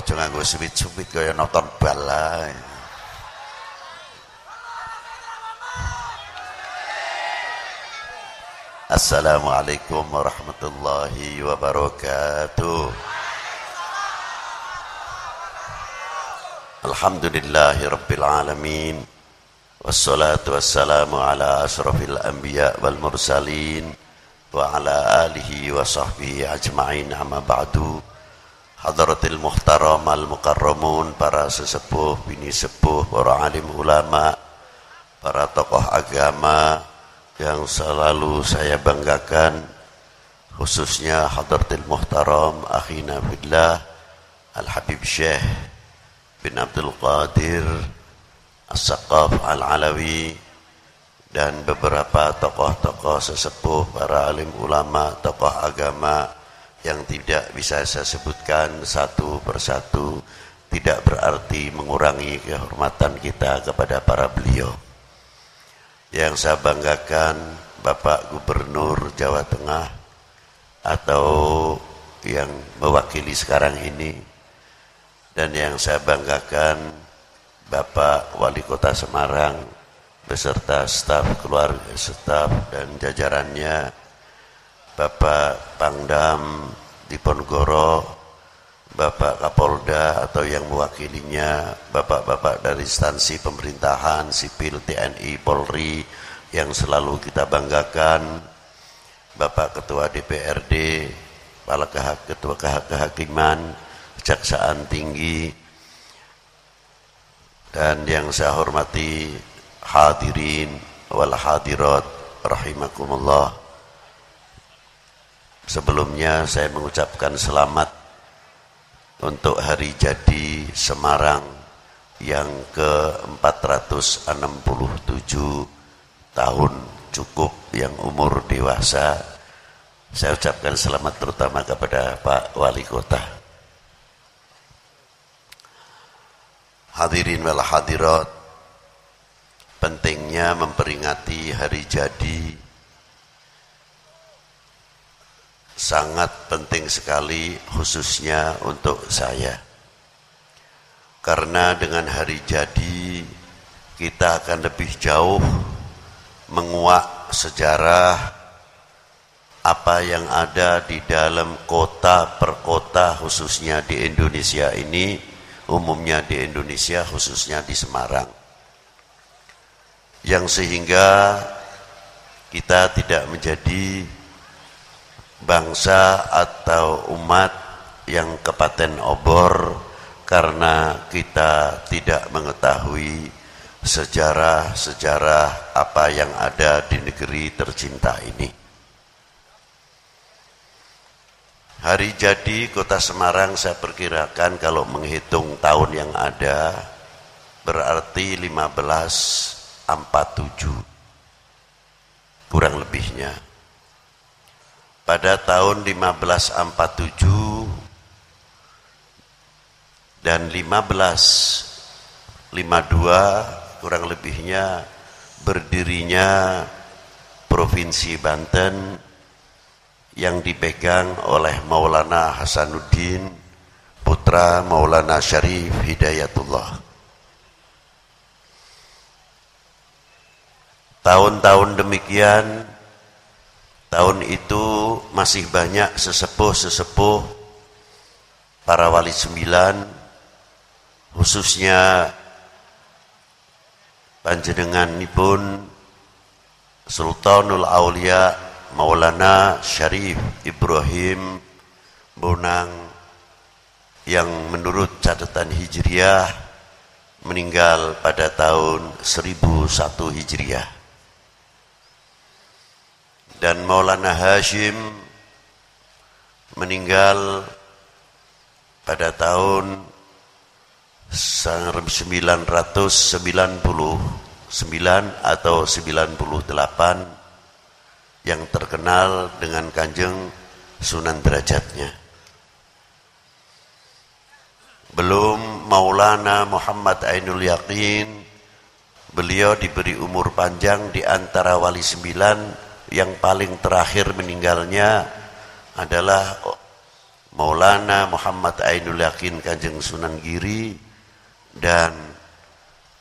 Aja nganggo suwit-suwit kaya nonton bal. Assalamualaikum warahmatullahi wabarakatuh. Alhamdulillahi rabbil alamin. Wassalatu wassalamu ala asrafil anbiya wal mursalin wa ala alihi wa sahbihi ajma'in amma ba'du. Hadratil muhtaram al mukarramun para sesepuh, bini sepuh, para alim ulama, para tokoh agama, yang selalu saya banggakan khususnya hadratil muhtaram akhina fillah Al-Habib Syekh bin Abdul Qadir As-Saqaf Al-Alawi dan beberapa tokoh-tokoh sesepuh para alim ulama, tokoh agama yang tidak bisa saya sebutkan satu persatu tidak berarti mengurangi kehormatan kita kepada para beliau. Yang saya banggakan Bapak Gubernur Jawa Tengah atau yang mewakili sekarang ini. Dan yang saya banggakan Bapak Wali Kota Semarang beserta staf keluarga staf dan jajarannya Bapak Pangdam Diponegoro Bapak Kapolda atau yang mewakilinya, bapak-bapak dari instansi pemerintahan, sipil, TNI, Polri yang selalu kita banggakan, Bapak Ketua DPRD, Kepala Ketua Kehakiman, Kejaksaan Tinggi, dan yang saya hormati hadirin wal hadirat rahimakumullah. Sebelumnya saya mengucapkan selamat untuk hari jadi Semarang yang ke-467 tahun cukup yang umur dewasa. Saya ucapkan selamat terutama kepada Pak Wali Kota. Hadirin wal hadirat pentingnya memperingati hari jadi sangat penting sekali khususnya untuk saya. Karena dengan hari jadi kita akan lebih jauh menguak sejarah apa yang ada di dalam kota per kota khususnya di Indonesia ini, umumnya di Indonesia khususnya di Semarang. Yang sehingga kita tidak menjadi bangsa atau umat yang kepaten obor karena kita tidak mengetahui sejarah-sejarah apa yang ada di negeri tercinta ini. Hari jadi kota Semarang saya perkirakan kalau menghitung tahun yang ada berarti 1547 kurang lebihnya pada tahun 1547 dan 1552 kurang lebihnya berdirinya Provinsi Banten yang dipegang oleh Maulana Hasanuddin putra Maulana Syarif Hidayatullah. Tahun-tahun demikian Tahun itu masih banyak sesepuh-sesepuh para wali sembilan khususnya panjenengan pun Sultanul Aulia Maulana Syarif Ibrahim Bonang yang menurut catatan Hijriah meninggal pada tahun 1001 Hijriah dan Maulana Hashim meninggal pada tahun 1999 atau 98 yang terkenal dengan kanjeng Sunan derajatnya. Belum Maulana Muhammad Ainul Yakin, beliau diberi umur panjang di antara wali sembilan yang paling terakhir meninggalnya adalah Maulana Muhammad Ainul Yakin Kanjeng Sunan Giri dan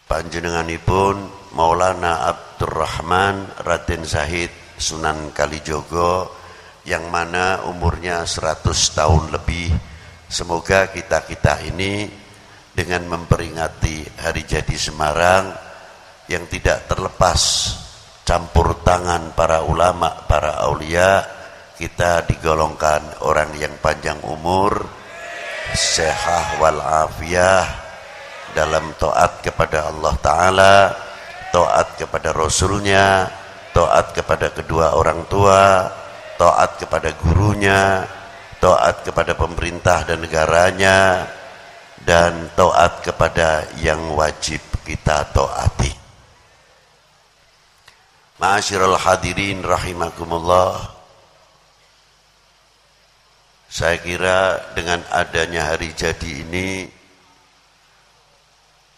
panjenenganipun Maulana Abdurrahman Raden Zahid Sunan Kalijogo yang mana umurnya 100 tahun lebih. Semoga kita-kita ini dengan memperingati hari jadi Semarang yang tidak terlepas campur tangan para ulama, para aulia, kita digolongkan orang yang panjang umur, sehat wal afiyah dalam taat kepada Allah Ta'ala, taat kepada Rasulnya, taat kepada kedua orang tua, taat kepada gurunya, taat kepada pemerintah dan negaranya, dan taat kepada yang wajib kita taati. Ma'asyiral hadirin rahimakumullah. Saya kira dengan adanya hari jadi ini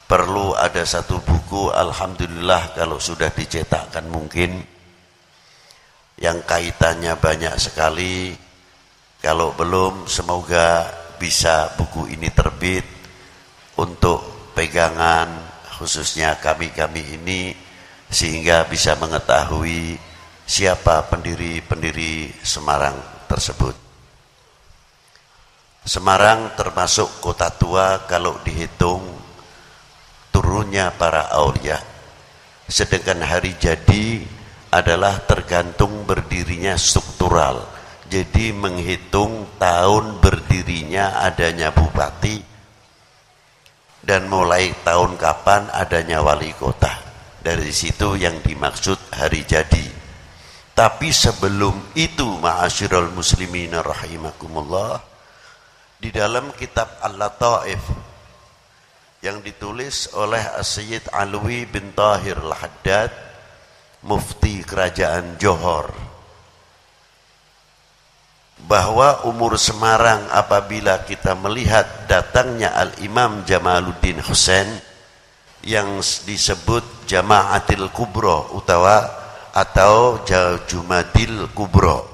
perlu ada satu buku alhamdulillah kalau sudah dicetakkan mungkin yang kaitannya banyak sekali. Kalau belum semoga bisa buku ini terbit untuk pegangan khususnya kami-kami ini sehingga bisa mengetahui siapa pendiri-pendiri Semarang tersebut. Semarang termasuk kota tua kalau dihitung turunnya para aulia. Sedangkan hari jadi adalah tergantung berdirinya struktural. Jadi menghitung tahun berdirinya adanya bupati dan mulai tahun kapan adanya wali kota. Dari situ yang dimaksud hari jadi. Tapi sebelum itu ma'asyiral muslimin rahimakumullah di dalam kitab Al-Lataif yang ditulis oleh Sayyid Alwi bin Tahir Al-Haddad mufti kerajaan Johor bahwa umur Semarang apabila kita melihat datangnya Al-Imam Jamaluddin Husain yang disebut Jamaatil Kubro utawa atau Jumadil Kubro.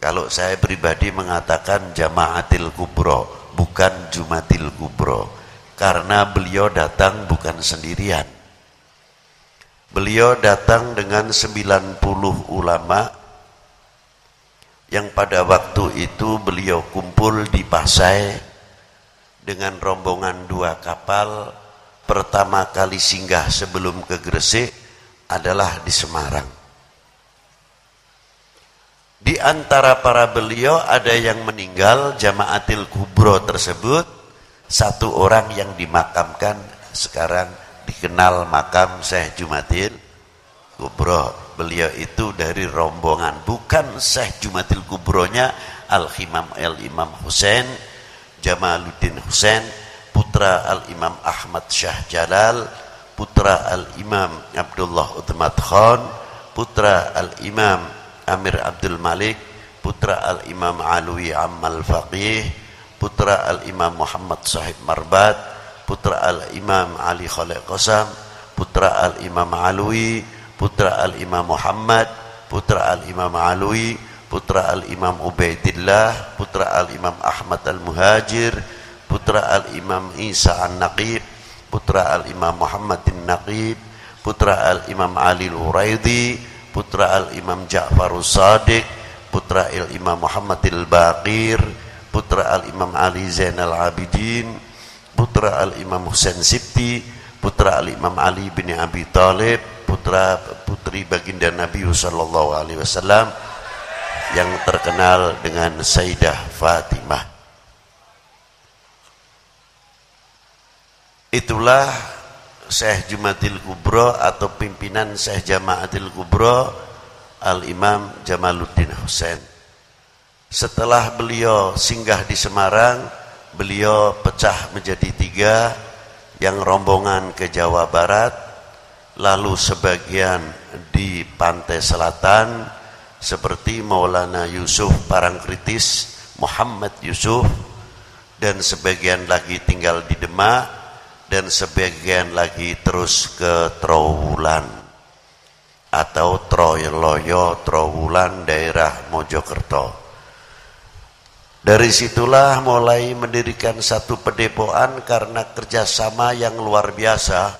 Kalau saya pribadi mengatakan Jamaatil Kubro, bukan Jumadil Kubro. Karena beliau datang bukan sendirian. Beliau datang dengan 90 ulama yang pada waktu itu beliau kumpul di Pasai dengan rombongan dua kapal pertama kali singgah sebelum ke Gresik adalah di Semarang. Di antara para beliau ada yang meninggal jamaatil kubro tersebut, satu orang yang dimakamkan sekarang dikenal makam Syekh Jumatil Kubro. Beliau itu dari rombongan, bukan Syekh Jumatil Kubronya Al-Imam Al-Imam Husain, Jamaluddin Husain, putra Al-Imam Ahmad Syah Jalal, putra Al-Imam Abdullah Utmat Khan, putra Al-Imam Amir Abdul Malik, putra Al-Imam Alwi Ammal Faqih, putra Al-Imam Muhammad Sahib Marbat, putra Al-Imam Ali Khalid Qasam, putra Al-Imam Alwi, putra Al-Imam Muhammad, putra Al-Imam Alwi, putra Al-Imam Ubaidillah, putra Al-Imam Ahmad Al-Muhajir, putra Al-Imam Isa An-Naqib, putra Al-Imam Muhammad An-Naqib, putra Al-Imam Ali Al-Uraidi, putra Al-Imam Ja'far As-Sadiq, putra Al-Imam Muhammad Al-Baqir, putra Al-Imam Ali Zainal Abidin, putra Al-Imam Husain Sibti, putra Al-Imam Ali bin Abi Talib, putra putri baginda Nabi sallallahu alaihi wasallam yang terkenal dengan Sayyidah Fatimah. Itulah Syekh Jumatil Kubro atau pimpinan Syekh Jamaatil Kubro Al-Imam Jamaluddin Husain. Setelah beliau singgah di Semarang, beliau pecah menjadi tiga, yang rombongan ke Jawa Barat, lalu sebagian di pantai selatan, seperti Maulana Yusuf Parangkritis, Muhammad Yusuf, dan sebagian lagi tinggal di Demak, dan sebagian lagi terus ke Trowulan atau Troyloyo Trowulan daerah Mojokerto. Dari situlah mulai mendirikan satu pedepoan karena kerjasama yang luar biasa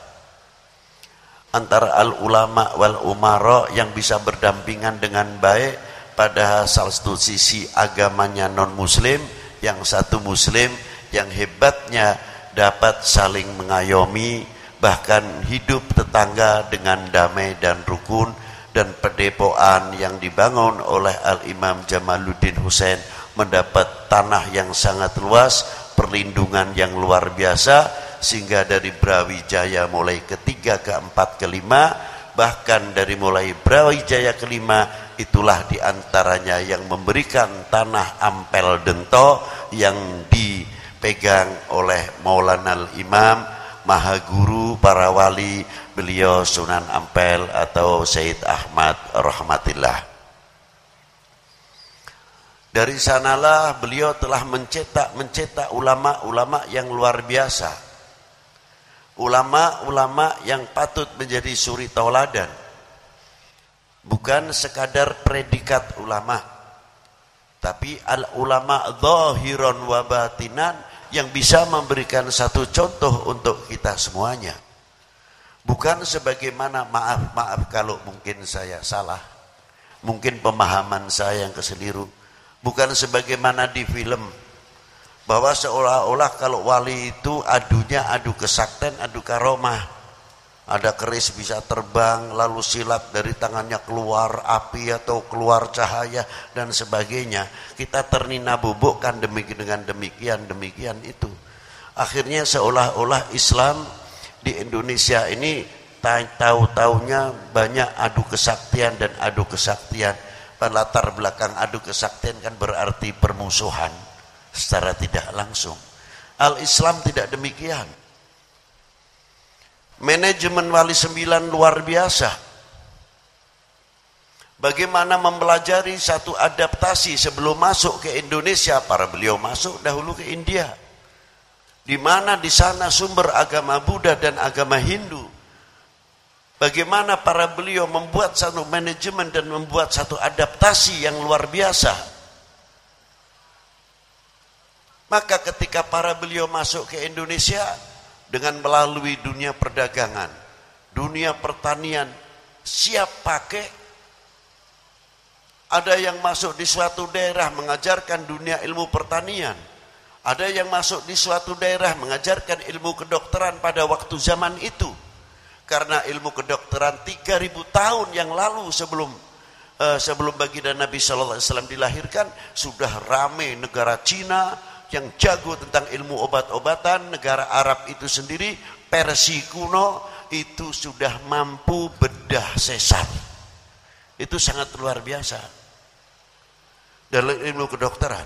antara al ulama wal umaro yang bisa berdampingan dengan baik pada salah satu sisi agamanya non muslim yang satu muslim yang hebatnya dapat saling mengayomi bahkan hidup tetangga dengan damai dan rukun dan pedepoan yang dibangun oleh Al-Imam Jamaluddin Hussein mendapat tanah yang sangat luas, perlindungan yang luar biasa, sehingga dari Brawijaya mulai ketiga, keempat, kelima, bahkan dari mulai Brawijaya kelima, itulah di antaranya yang memberikan tanah Ampel Dento yang dipegang oleh Maulana Al-Imam Mahaguru para wali beliau Sunan Ampel atau Said Ahmad Rahmatillah. Dari sanalah beliau telah mencetak mencetak ulama-ulama yang luar biasa. Ulama-ulama yang patut menjadi suri tauladan. Bukan sekadar predikat ulama, tapi al ulama zahiran wa batinan yang bisa memberikan satu contoh untuk kita semuanya. Bukan sebagaimana maaf, maaf kalau mungkin saya salah. Mungkin pemahaman saya yang keseliru. Bukan sebagaimana di film. Bahwa seolah-olah kalau wali itu adunya adu kesakten, adu karomah ada keris bisa terbang lalu silat dari tangannya keluar api atau keluar cahaya dan sebagainya. Kita ternina bubukkan demikian dengan demikian demikian itu. Akhirnya seolah-olah Islam di Indonesia ini tahu-taunya banyak adu kesaktian dan adu kesaktian. Latar belakang adu kesaktian kan berarti permusuhan secara tidak langsung. Al-Islam tidak demikian Manajemen Wali Sembilan luar biasa. Bagaimana mempelajari satu adaptasi sebelum masuk ke Indonesia, para beliau masuk dahulu ke India. Di mana di sana sumber agama Buddha dan agama Hindu. Bagaimana para beliau membuat satu manajemen dan membuat satu adaptasi yang luar biasa. Maka ketika para beliau masuk ke Indonesia, dengan melalui dunia perdagangan, dunia pertanian, siap pakai. Ada yang masuk di suatu daerah mengajarkan dunia ilmu pertanian. Ada yang masuk di suatu daerah mengajarkan ilmu kedokteran pada waktu zaman itu. Karena ilmu kedokteran 3000 tahun yang lalu sebelum uh, sebelum baginda Nabi sallallahu alaihi wasallam dilahirkan sudah ramai negara Cina, yang jago tentang ilmu obat-obatan negara Arab itu sendiri Persi kuno itu sudah mampu bedah sesar. Itu sangat luar biasa. Dalam ilmu kedokteran.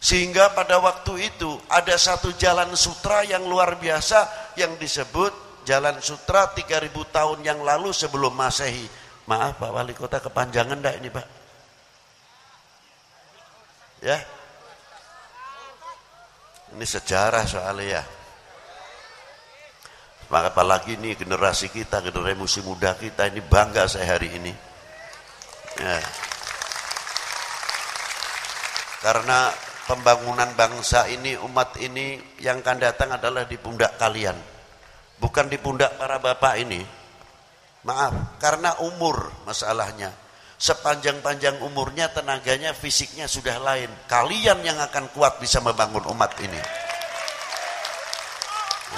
Sehingga pada waktu itu ada satu jalan sutra yang luar biasa yang disebut jalan sutra 3000 tahun yang lalu sebelum masehi. Maaf Pak Wali Kota kepanjangan enggak ini Pak Ya. Ini sejarah soalnya ya. Maka apalagi ini generasi kita, generasi muda kita ini bangga saya hari ini. Ya. Karena pembangunan bangsa ini, umat ini yang akan datang adalah di pundak kalian. Bukan di pundak para bapak ini. Maaf, karena umur masalahnya sepanjang-panjang umurnya tenaganya fisiknya sudah lain. Kalian yang akan kuat bisa membangun umat ini.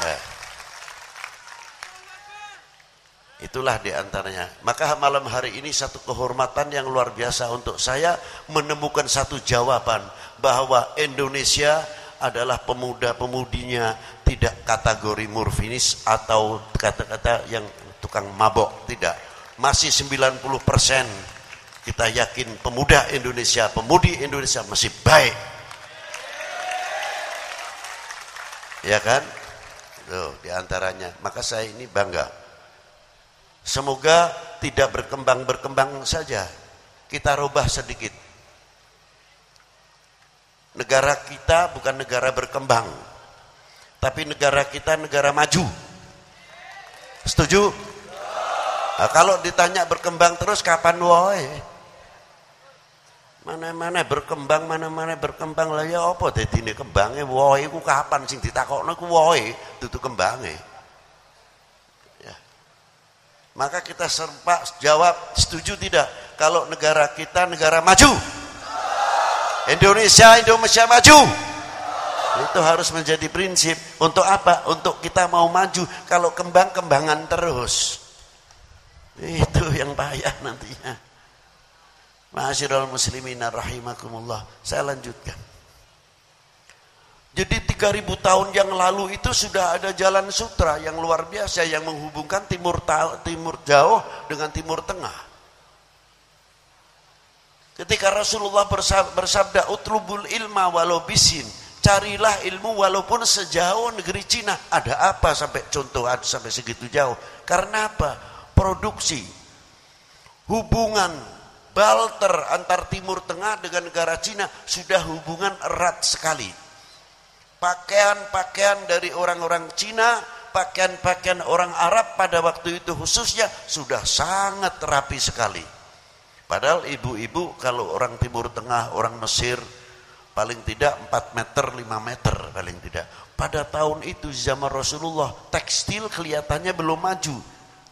Ya. itulah di antaranya maka malam hari ini satu kehormatan yang luar biasa untuk saya menemukan satu jawaban bahwa Indonesia adalah pemuda-pemudinya tidak kategori murfinis atau kata-kata yang tukang mabok tidak. Masih 90 persen kita yakin pemuda Indonesia, pemudi Indonesia masih baik. Ya kan? Tuh, di antaranya. Maka saya ini bangga. Semoga tidak berkembang-berkembang saja. Kita rubah sedikit. Negara kita bukan negara berkembang. Tapi negara kita negara maju. Setuju? Nah, kalau ditanya berkembang terus kapan woy? Mana-mana berkembang mana-mana berkembang. Lah ya apa ini kembangnya woe ku kapan sing ditakokno ku woe dudu kembange. Ya. Maka kita serpak jawab setuju tidak? Kalau negara kita negara maju. Indonesia Indonesia maju. Itu harus menjadi prinsip. Untuk apa? Untuk kita mau maju. Kalau kembang kembangan terus. Itu yang payah nantinya Ma'asyiral muslimin rahimakumullah. Saya lanjutkan. Jadi 3000 tahun yang lalu itu sudah ada jalan sutra yang luar biasa yang menghubungkan timur timur jauh dengan timur tengah. Ketika Rasulullah bersabda utlubul ilma walau bisin, carilah ilmu walaupun sejauh negeri Cina. Ada apa sampai contoh sampai segitu jauh? Karena apa? Produksi hubungan Balter antar Timur Tengah dengan negara Cina sudah hubungan erat sekali. Pakaian-pakaian dari orang-orang Cina, pakaian-pakaian orang Arab pada waktu itu khususnya sudah sangat rapi sekali. Padahal ibu-ibu kalau orang Timur Tengah, orang Mesir paling tidak 4 meter, 5 meter paling tidak. Pada tahun itu zaman Rasulullah tekstil kelihatannya belum maju.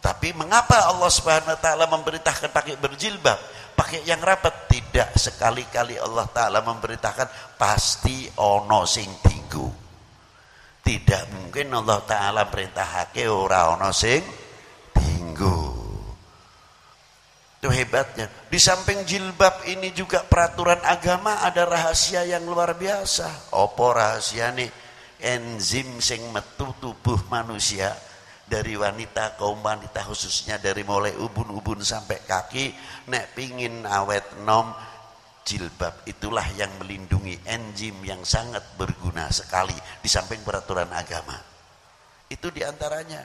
Tapi mengapa Allah Subhanahu wa taala memberitakan pakai berjilbab? Pakai yang rapat. Tidak sekali-kali Allah taala memberitakan pasti ono sing tinggu tidak mungkin Allah taala perintahake ora ono sing tinggu itu hebatnya. Di samping jilbab ini juga peraturan agama ada rahasia yang luar biasa. Opo rahasia nih enzim sing metu tubuh manusia dari wanita kaum wanita khususnya dari mulai ubun-ubun sampai kaki nek pingin awet nom jilbab. Itulah yang melindungi enzim yang sangat berguna sekali di samping peraturan agama. Itu di antaranya.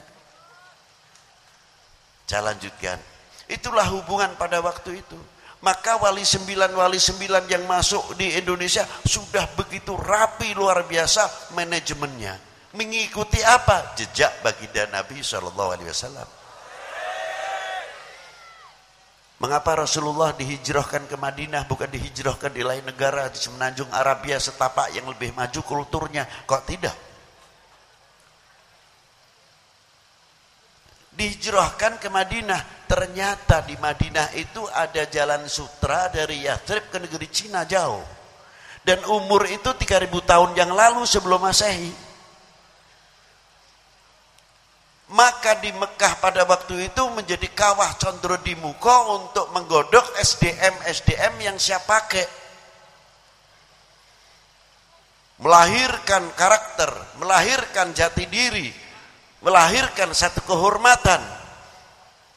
Saya lanjutkan. Itulah hubungan pada waktu itu. Maka wali sembilan wali sembilan yang masuk di Indonesia sudah begitu rapi luar biasa manajemennya mengikuti apa? Jejak baginda Nabi Shallallahu Alaihi Wasallam. Mengapa Rasulullah dihijrahkan ke Madinah bukan dihijrahkan di lain negara di semenanjung Arabia setapak yang lebih maju kulturnya? Kok tidak? Dihijrahkan ke Madinah. Ternyata di Madinah itu ada jalan sutra dari Yathrib ke negeri Cina jauh. Dan umur itu 3000 tahun yang lalu sebelum Masehi maka di Mekah pada waktu itu menjadi kawah condro di muka untuk menggodok SDM-SDM yang siap pakai. Melahirkan karakter melahirkan jati diri melahirkan satu kehormatan.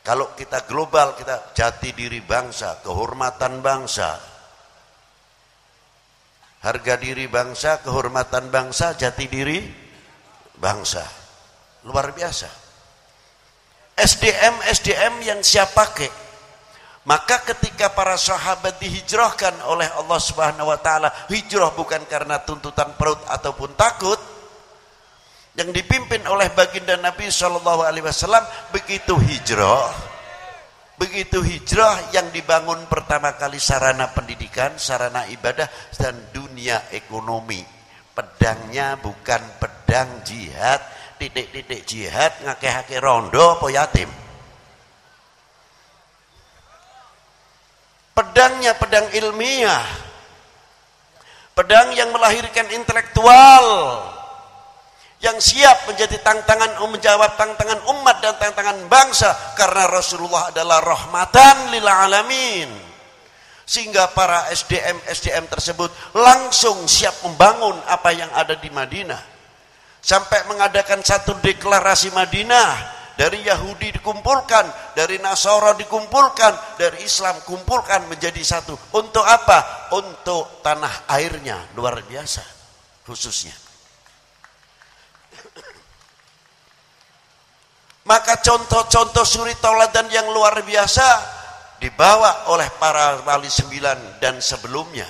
Kalau kita global kita jati diri bangsa kehormatan bangsa. Harga diri bangsa kehormatan bangsa jati diri bangsa. Luar biasa SDM SDM yang siap pakai maka ketika para sahabat dihijrahkan oleh Allah Subhanahu wa taala hijrah bukan karena tuntutan perut ataupun takut yang dipimpin oleh baginda Nabi Shallallahu alaihi wasallam begitu hijrah begitu hijrah yang dibangun pertama kali sarana pendidikan, sarana ibadah dan dunia ekonomi. Pedangnya bukan pedang jihad, titik-titik jihad ngakeh-akeh rondo apa yatim? Pedangnya pedang ilmiah. Pedang yang melahirkan intelektual. Yang siap menjadi tantangan menjawab tantangan umat dan tantangan bangsa karena Rasulullah adalah rahmatan lil alamin. Sehingga para SDM SDM tersebut langsung siap membangun apa yang ada di Madinah sampai mengadakan satu deklarasi Madinah dari Yahudi dikumpulkan, dari Nasara dikumpulkan, dari Islam kumpulkan menjadi satu. Untuk apa? Untuk tanah airnya luar biasa khususnya. Maka contoh-contoh suri tauladan yang luar biasa dibawa oleh para wali sembilan dan sebelumnya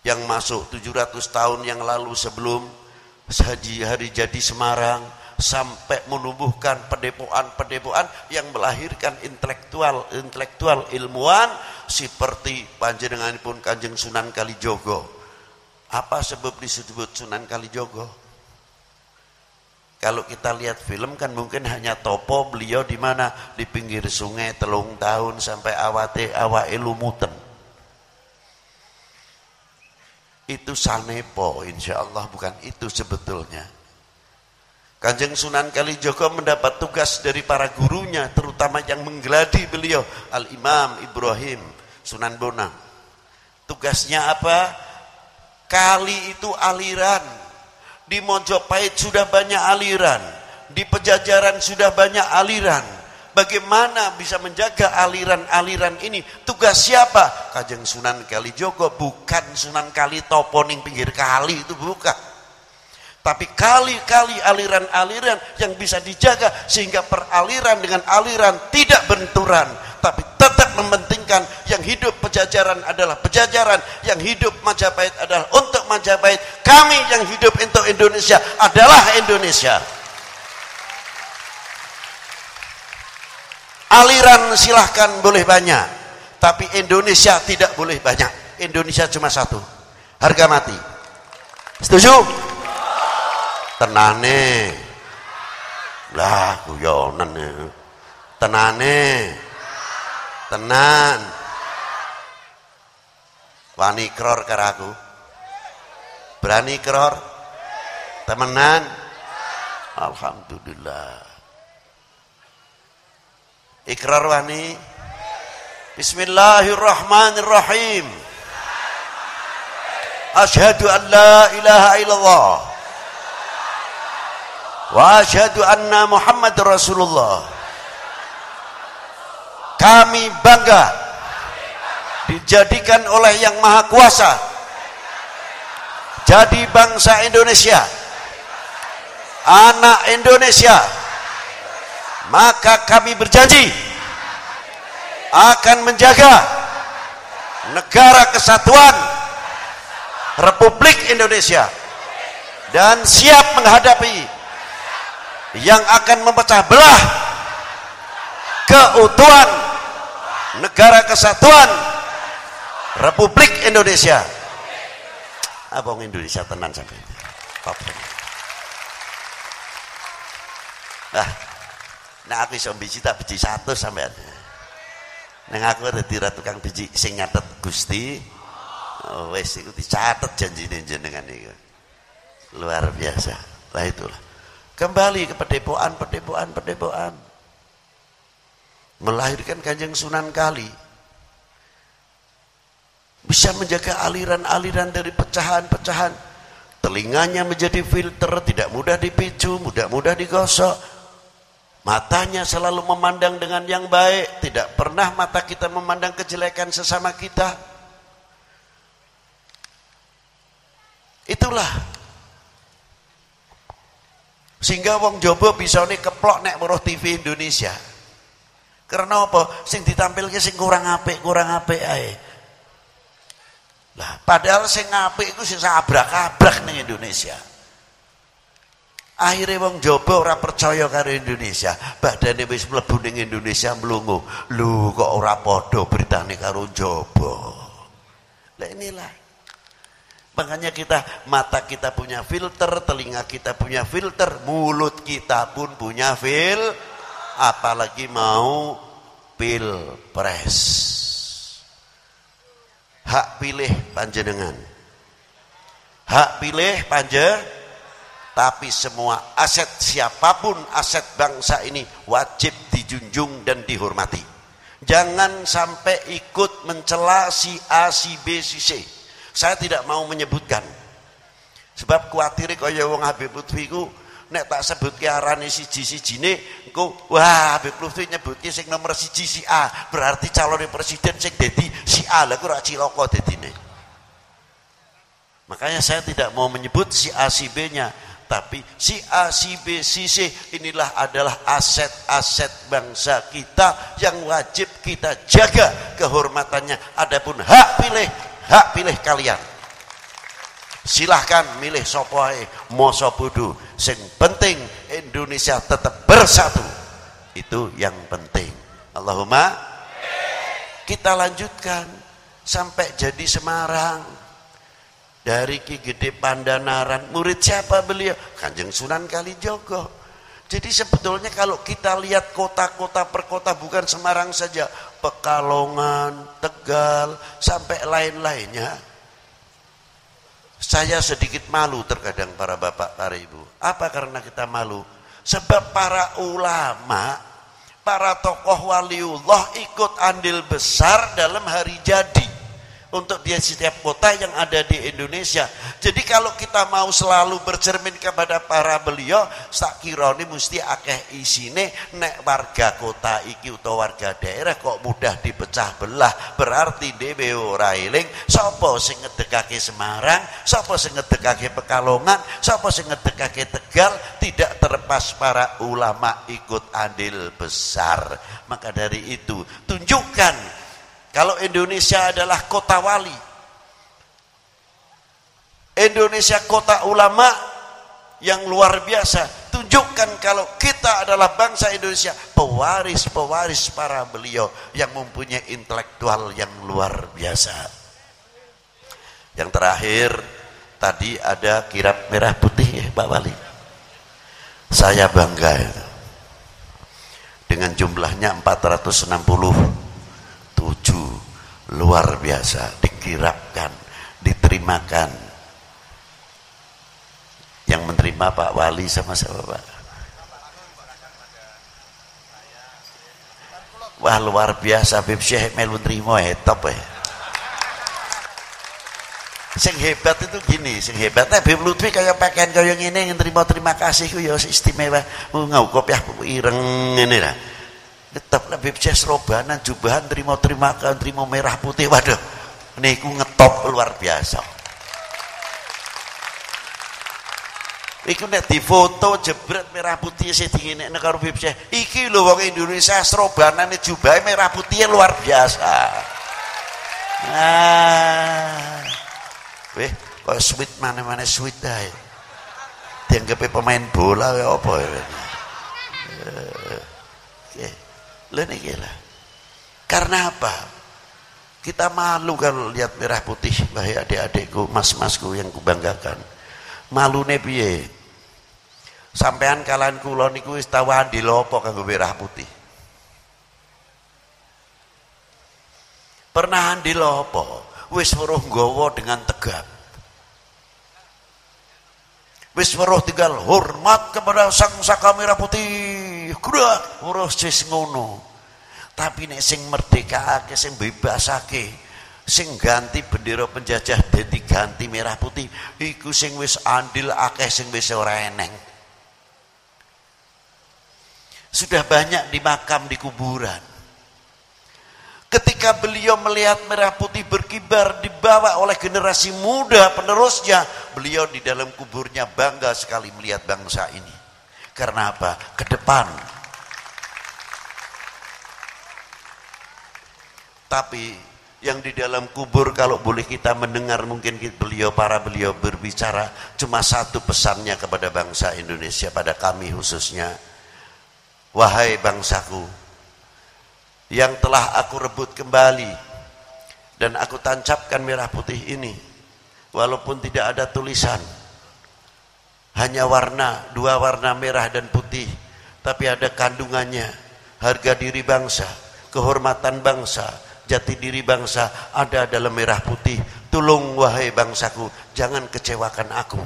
yang masuk 700 tahun yang lalu sebelum haji hari jadi Semarang sampai menumbuhkan pedepoan-pedepoan yang melahirkan intelektual intelektual ilmuwan seperti panjenenganipun Kanjeng Sunan Kalijogo. Apa sebab disebut Sunan Kalijogo? Kalau kita lihat film kan mungkin hanya topo beliau di mana di pinggir sungai telung tahun sampai awate awake lumuten. Itu sanepo insya Allah bukan itu sebetulnya. Kanjeng Sunan Kalijogo mendapat tugas dari para gurunya terutama yang menggeladi beliau Al-Imam Ibrahim Sunan Bonang. Tugasnya apa? Kali itu aliran di Mojopahit sudah banyak aliran. Di Pejajaran sudah banyak aliran. Bagaimana bisa menjaga aliran-aliran ini? Tugas siapa? Kajeng Sunan Kalijogo, bukan Sunan Kali Toponing pinggir kali itu bukan. Tapi kali-kali aliran-aliran yang bisa dijaga sehingga peraliran dengan aliran tidak benturan, tapi tetap mementingkan yang hidup pejajaran adalah pejajaran, yang hidup Majapahit adalah untuk Majapahit. Kami yang hidup untuk Indonesia adalah Indonesia. Aliran silahkan boleh banyak, tapi Indonesia tidak boleh banyak. Indonesia cuma satu, harga mati. Setuju? Tenane. Lah guyonan Tenane tenan wani kror karaku berani kror temenan Alhamdulillah ikrar wani. Bismillahirrahmanirrahim. Asyhadu an la ilaha illallah. Wa asyhadu anna Muhammad Rasulullah. Kami bangga dijadikan oleh yang maha kuasa jadi bangsa Indonesia anak Indonesia maka kami berjanji akan menjaga negara kesatuan Republik Indonesia dan siap menghadapi yang akan memecah belah keutuhan negara kesatuan Republik Indonesia. Apa Indonesia tenan sampai nah nah aku bisa biji tak biji satu sampai Neng aku ada tira tukang biji sing nyatet Gusti. Oh, wes itu dicatat janjine jenengan itu. Luar biasa. Lah itulah. Kembali ke pedepoan, pedepoan, pedepoan melahirkan kanjeng Sunan Kali bisa menjaga aliran-aliran dari pecahan-pecahan telinganya menjadi filter tidak mudah dipicu mudah-mudah digosok matanya selalu memandang dengan yang baik tidak pernah mata kita memandang kejelekan sesama kita itulah sehingga wong jobo bisa nih keplok nek weruh TV Indonesia karena apa? Sing ditampilke sing kurang apik, kurang apik ae. Lah, padahal sing apik iku sing abrak-abrak ning Indonesia. Akhirnya wong Jawa ora percaya karo Indonesia. Badane wis mlebu ning Indonesia mlungu. Lho kok ora padha beritane karo Jawa. Lah inilah. Makanya kita mata kita punya filter, telinga kita punya filter, mulut kita pun punya filter apalagi mau pilpres hak pilih panjenengan hak pilih panje tapi semua aset siapa pun aset bangsa ini wajib dijunjung dan dihormati. Jangan sampai ikut mencela si A si B si C. Saya tidak mau menyebutkan. Sebab khawatir kaya wong Habib Lutfi ku nek tak sebut ke arane siji-sijine engko wah Habib Lutfi nyebutke sing nomor siji si A berarti calon presiden sing dadi si A. Lha kok cilaka dadine makanya saya tidak mau menyebut si A si B nya tapi si A, si B, si C inilah adalah aset-aset bangsa kita yang wajib kita jaga kehormatannya. Adapun hak pilih, hak pilih kalian. Silahkan milih sopo ae moso bodoh sing penting Indonesia tetap bersatu. Itu yang penting. Allahumma. Kita lanjutkan sampai jadi Semarang dari Ki Gede Pandanaran murid siapa beliau? Kanjeng Sunan Kalijogo. Jadi sebetulnya kalau kita lihat kota-kota per kota bukan Semarang saja Pekalongan Tegal sampai lain-lainnya saya sedikit malu terkadang para bapak para ibu. Apa karena kita malu? Sebab para ulama para tokoh waliullah ikut andil besar dalam hari jadi untuk dia setiap kota yang ada di Indonesia. Jadi kalau kita mau selalu bercermin kepada para beliau, tak kira ini mesti akeh isine nek warga kota iki atau warga daerah kok mudah dipecah belah. Berarti dhewe ora eling sapa sing ngedekake Semarang, sapa sing ngedekake Pekalongan, sapa sing ngedekake Tegal, tidak terlepas para ulama ikut andil besar. Maka dari itu, tunjukkan kalau Indonesia adalah kota wali. Indonesia kota ulama yang luar biasa. Tunjukkan kalau kita adalah bangsa Indonesia, pewaris-pewaris para beliau yang mempunyai intelektual yang luar biasa. Yang terakhir, tadi ada kirap merah putih ya Pak Wali. Saya bangga itu. Dengan jumlahnya 460 tujuh luar biasa dikirapkan diterimakan. Yang menerima Pak Wali sama siapa Pak? Wah luar biasa Bib Syekh melu ya top ya sing hebat itu gini sing hebat. Bib Lutfi kayak pakaian gini yang terima terima kasih ku ya istimewa. Ngau kopiah ireng ini lah tetap lebih Ces robanan jubahan terima terima kan terima merah putih waduh niku ngetop luar biasa Iku nek difoto jebret merah putih sing dingene nek karo Bib Iki lho wong Indonesia srobanane jubahe merah putih luar biasa. Nah. Weh, kok sweet mana-mana sweet ae. Dianggap pemain bola ya apa ya. Uh, lah. Karena apa? Kita malu kalau lihat merah putih bahaya adik-adikku, mas-masku yang kubanggakan. Malu piye? Sampean kalian kulon niku wis apa kanggo merah putih. Pernah andil apa? Wis weruh nggawa dengan tegap. Wis weruh tinggal hormat kepada sang saka merah putih. Kuda urus cis ngono. Tapi nek sing merdekake, sing bebasake, sing ganti bendera penjajah dadi ganti merah putih, iku sing wis andil akeh sing wis ora. Sudah banyak di makam di kuburan. Ketika beliau melihat merah putih berkibar dibawa oleh generasi muda penerusnya, beliau di dalam kuburnya bangga sekali melihat bangsa ini. Karena apa? Ke depan Tapi yang di dalam kubur kalau boleh kita mendengar mungkin beliau para beliau berbicara cuma satu pesannya kepada bangsa Indonesia pada kami khususnya wahai bangsaku yang telah aku rebut kembali dan aku tancapkan merah putih ini walaupun tidak ada tulisan hanya warna dua warna merah dan putih tapi ada kandungannya harga diri bangsa kehormatan bangsa jati diri bangsa ada dalam merah putih. Tolong wahai bangsaku, jangan kecewakan aku.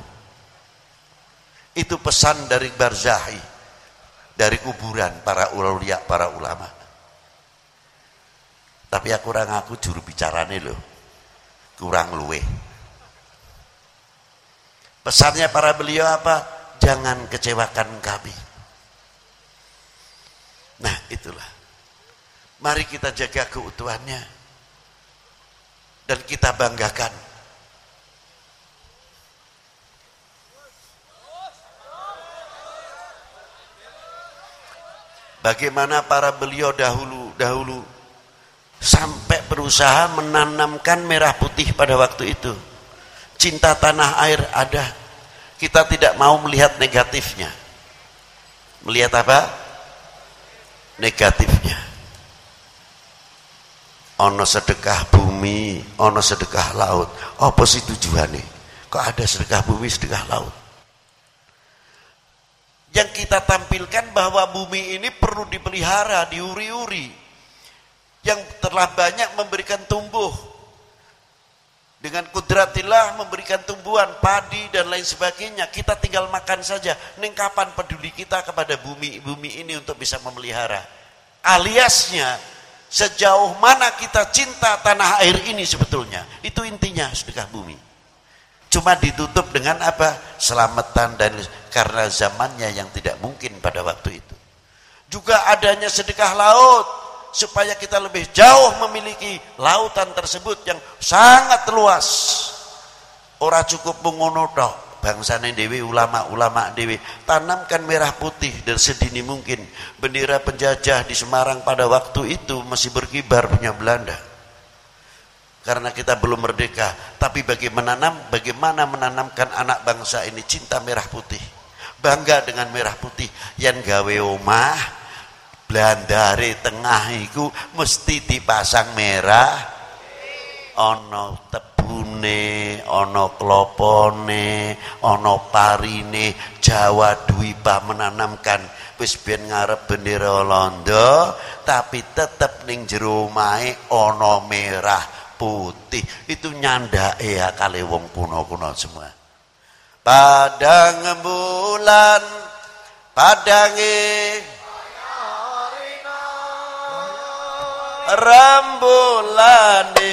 Itu pesan dari Barzahi, dari kuburan para ulia, para ulama. Tapi aku kurang aku juru bicarane loh. Kurang luwe. Pesannya para beliau apa? Jangan kecewakan kami. Nah, itulah. Mari kita jaga keutuhannya. Dan kita banggakan. Bagaimana para beliau dahulu dahulu sampai berusaha menanamkan merah putih pada waktu itu. Cinta tanah air ada. Kita tidak mau melihat negatifnya. Melihat apa? Negatifnya ono sedekah bumi, ono sedekah laut. Apa sih tujuannya? Kok ada sedekah bumi, sedekah laut? Yang kita tampilkan bahwa bumi ini perlu dipelihara, diuri-uri. Yang telah banyak memberikan tumbuh. Dengan kudratillah memberikan tumbuhan, padi dan lain sebagainya. Kita tinggal makan saja. Neng kapan peduli kita kepada bumi bumi ini untuk bisa memelihara? Aliasnya sejauh mana kita cinta tanah air ini sebetulnya. Itu intinya sedekah bumi. Cuma ditutup dengan apa? Selamatan dan karena zamannya yang tidak mungkin pada waktu itu. Juga adanya sedekah laut supaya kita lebih jauh memiliki lautan tersebut yang sangat luas. Ora cukup mengono bangsane dewi ulama-ulama dewi tanamkan merah putih dan sedini mungkin. Bendera penjajah di Semarang pada waktu itu masih berkibar punya Belanda. Karena kita belum merdeka tapi bagaimana bagaimana menanamkan anak bangsa ini cinta merah putih? Bangga dengan merah putih. Yang gawe omah Belandare tengah itu mesti dipasang merah. Ono tep bune ana klopone ana parine Jawa Dwipa menanamkan wis ben ngarep bendera Londo tapi tetep ning jero ana merah putih. Itu nyandake ya kali wong kuno-kuno semua. Padang bulan padange rambulane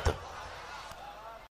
baratı.